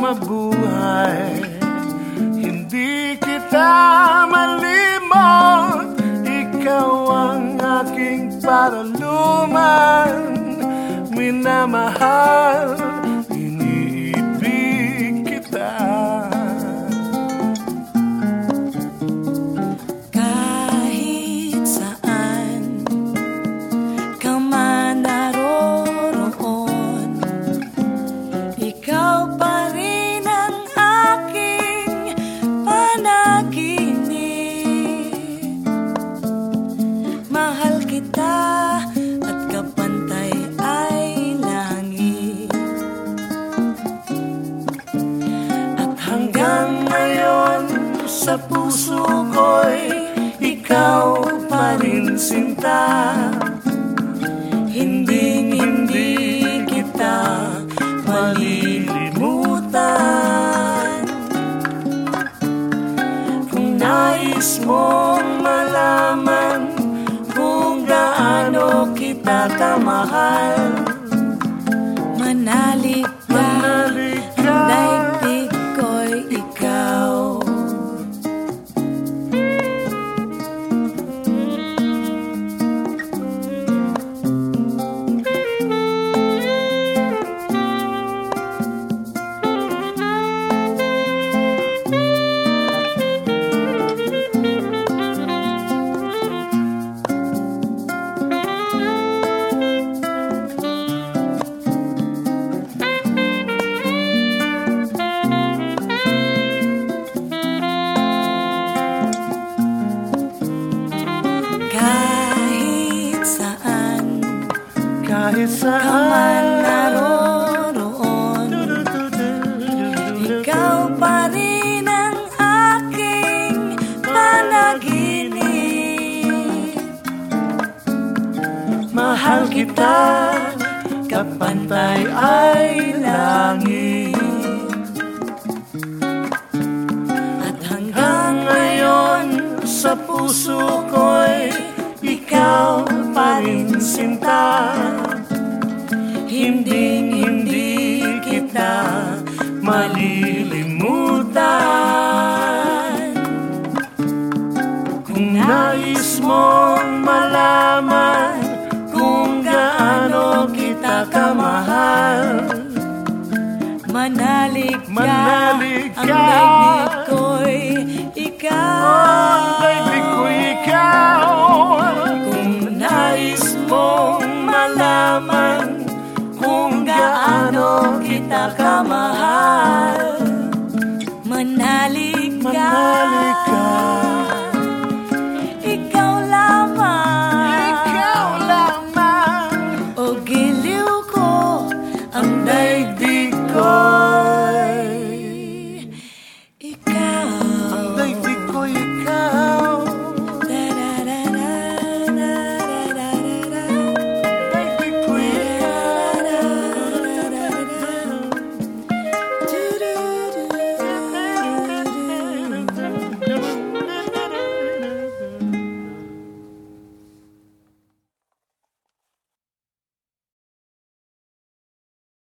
mabuhay Hindi kita malimot. Ikaw ang aking paraluman Minamahal kita at kapantay ay langit. At hanggang ngayon sa puso ko'y ikaw pa rin sinta. Hindi hindi kita malilimutan. Kung nais mong gaano kita kamahal? Manalig Kahit ka man saan naroroon Ikaw pa rin ang aking panaginip. Mahal kita, kapantay ay langit. At hanggang Ngayon sa puso ko'y ikaw sinta Hindi, hindi kita malilimutan. Kung nais mong malaman kung gaano kita kamahal Mahal. My heart Menang